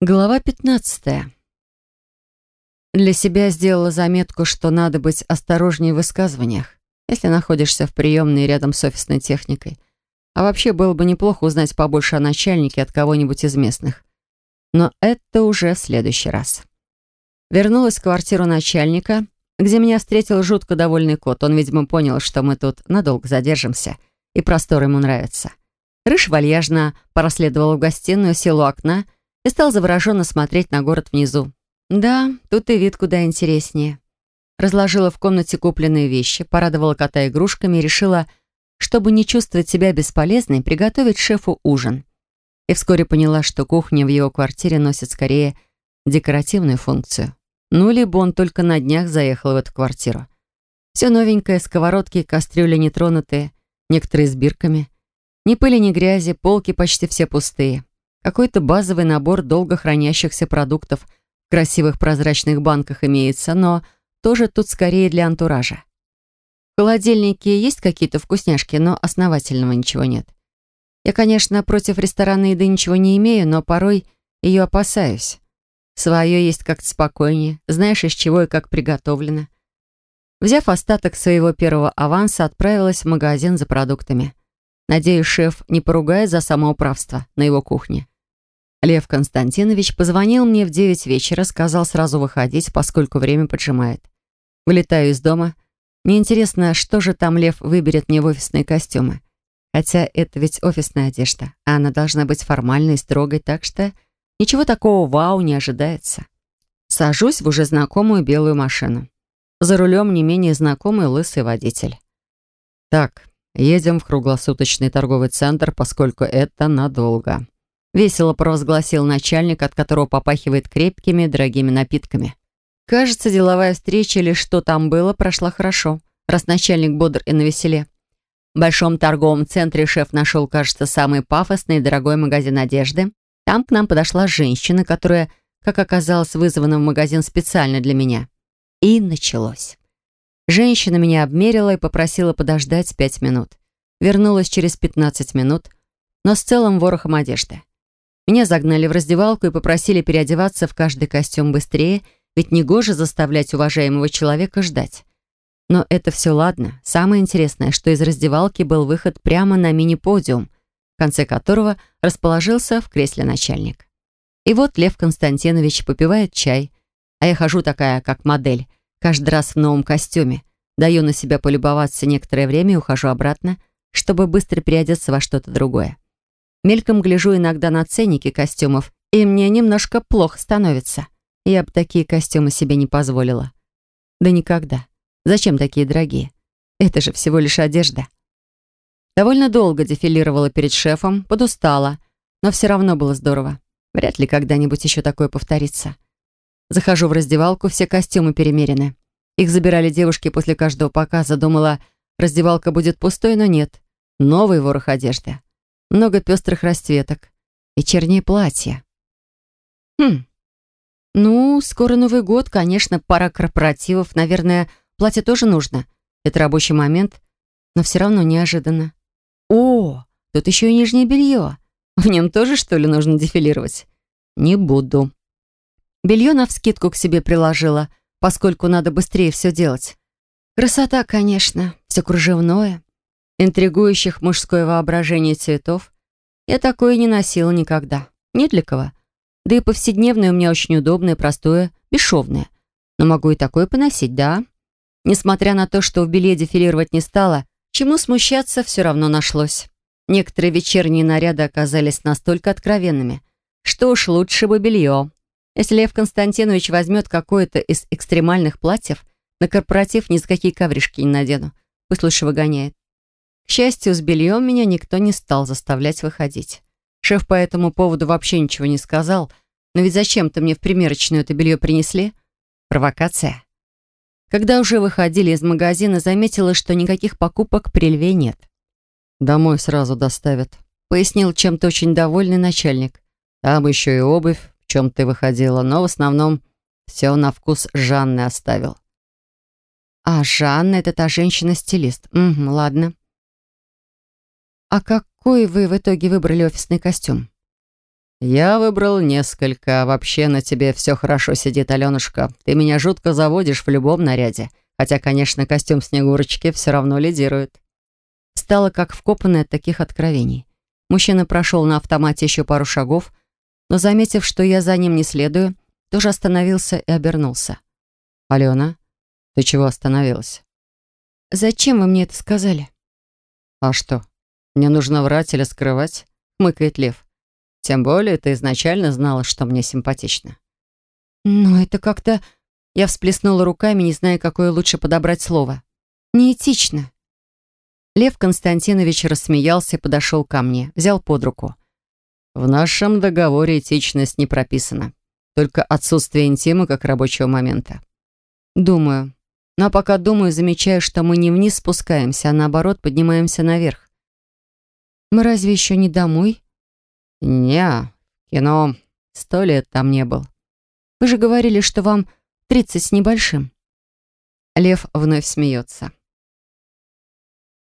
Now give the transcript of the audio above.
Глава 15. Для себя сделала заметку, что надо быть осторожнее в высказываниях, если находишься в приемной рядом с офисной техникой. А вообще было бы неплохо узнать побольше о начальнике от кого-нибудь из местных. Но это уже в следующий раз. Вернулась в квартиру начальника, где меня встретил жутко довольный кот. Он, видимо, понял, что мы тут надолго задержимся, и простор ему нравится. Рыж вальяжно проследовал в гостиную, сел у окна — и стал завороженно смотреть на город внизу. Да, тут и вид куда интереснее. Разложила в комнате купленные вещи, порадовала кота игрушками и решила, чтобы не чувствовать себя бесполезной, приготовить шефу ужин. И вскоре поняла, что кухня в его квартире носит скорее декоративную функцию. Ну, либо он только на днях заехал в эту квартиру. Все новенькое, сковородки и кастрюли нетронутые, некоторые с бирками. Ни пыли, ни грязи, полки почти все пустые. Какой-то базовый набор долго хранящихся продуктов в красивых прозрачных банках имеется, но тоже тут скорее для антуража. В холодильнике есть какие-то вкусняшки, но основательного ничего нет. Я, конечно, против ресторанной еды ничего не имею, но порой ее опасаюсь. Свое есть как-то спокойнее, знаешь, из чего и как приготовлено. Взяв остаток своего первого аванса, отправилась в магазин за продуктами. Надеюсь, шеф не поругает за самоуправство на его кухне. Лев Константинович позвонил мне в девять вечера, сказал сразу выходить, поскольку время поджимает. Вылетаю из дома. Мне интересно, что же там Лев выберет мне в офисные костюмы. Хотя это ведь офисная одежда, а она должна быть формальной и строгой, так что ничего такого вау не ожидается. Сажусь в уже знакомую белую машину. За рулем не менее знакомый лысый водитель. Так, Едем в круглосуточный торговый центр, поскольку это надолго. Весело провозгласил начальник, от которого попахивает крепкими, дорогими напитками. Кажется, деловая встреча или что там было, прошла хорошо, раз начальник бодр и навеселе. В большом торговом центре шеф нашел, кажется, самый пафосный и дорогой магазин одежды. Там к нам подошла женщина, которая, как оказалось, вызвана в магазин специально для меня. И началось. Женщина меня обмерила и попросила подождать пять минут. Вернулась через пятнадцать минут, но с целым ворохом одежды. Меня загнали в раздевалку и попросили переодеваться в каждый костюм быстрее, ведь негоже заставлять уважаемого человека ждать. Но это все ладно. Самое интересное, что из раздевалки был выход прямо на мини-подиум, в конце которого расположился в кресле начальник. И вот Лев Константинович попивает чай, а я хожу такая, как модель, Каждый раз в новом костюме. Даю на себя полюбоваться некоторое время и ухожу обратно, чтобы быстро переодеться во что-то другое. Мельком гляжу иногда на ценники костюмов, и мне немножко плохо становится. Я бы такие костюмы себе не позволила. Да никогда. Зачем такие дорогие? Это же всего лишь одежда. Довольно долго дефилировала перед шефом, подустала, но все равно было здорово. Вряд ли когда-нибудь еще такое повторится. Захожу в раздевалку, все костюмы перемерены. Их забирали девушки после каждого показа. Думала, раздевалка будет пустой, но нет. Новый ворох одежды. Много пестрых расцветок. Вечерние платья. Хм. Ну, скоро Новый год, конечно, пара корпоративов. Наверное, платье тоже нужно. Это рабочий момент, но все равно неожиданно. О, тут еще и нижнее белье. В нем тоже, что ли, нужно дефилировать? Не буду. Белье навскидку к себе приложила, поскольку надо быстрее все делать. Красота, конечно, все кружевное, интригующих мужское воображение цветов. Я такое не носила никогда, ни для кого. Да и повседневное у меня очень удобное, простое, бесшовное. Но могу и такое поносить, да. Несмотря на то, что в белье дефилировать не стала, чему смущаться все равно нашлось. Некоторые вечерние наряды оказались настолько откровенными, что уж лучше бы белье. Если Лев Константинович возьмет какое-то из экстремальных платьев, на корпоратив ни за какие ковришки не надену. Пусть лучше выгоняет. К счастью, с бельем меня никто не стал заставлять выходить. Шеф по этому поводу вообще ничего не сказал. Но ведь зачем-то мне в примерочную это белье принесли? Провокация. Когда уже выходили из магазина, заметила, что никаких покупок при льве нет. «Домой сразу доставят», — пояснил чем-то очень довольный начальник. «Там еще и обувь, чем ты выходила, но в основном все на вкус Жанны оставил. А Жанна — это та женщина-стилист. Угу, ладно. А какой вы в итоге выбрали офисный костюм? «Я выбрал несколько. Вообще на тебе все хорошо сидит, Аленушка. Ты меня жутко заводишь в любом наряде. Хотя, конечно, костюм Снегурочки все равно лидирует». Стало как вкопанное от таких откровений. Мужчина прошел на автомате еще пару шагов, но, заметив, что я за ним не следую, тоже остановился и обернулся. «Алена, ты чего остановилась?» «Зачем вы мне это сказали?» «А что, мне нужно врать или скрывать?» — хмыкает Лев. «Тем более ты изначально знала, что мне симпатично». «Но это как-то...» Я всплеснула руками, не зная, какое лучше подобрать слово. «Неэтично». Лев Константинович рассмеялся и подошел ко мне, взял под руку. «В нашем договоре этичность не прописана. Только отсутствие интима как рабочего момента». «Думаю. Но пока думаю, замечаю, что мы не вниз спускаемся, а наоборот поднимаемся наверх. Мы разве еще не домой?» «Не, кино. Сто лет там не был». «Вы же говорили, что вам тридцать с небольшим». Лев вновь смеется.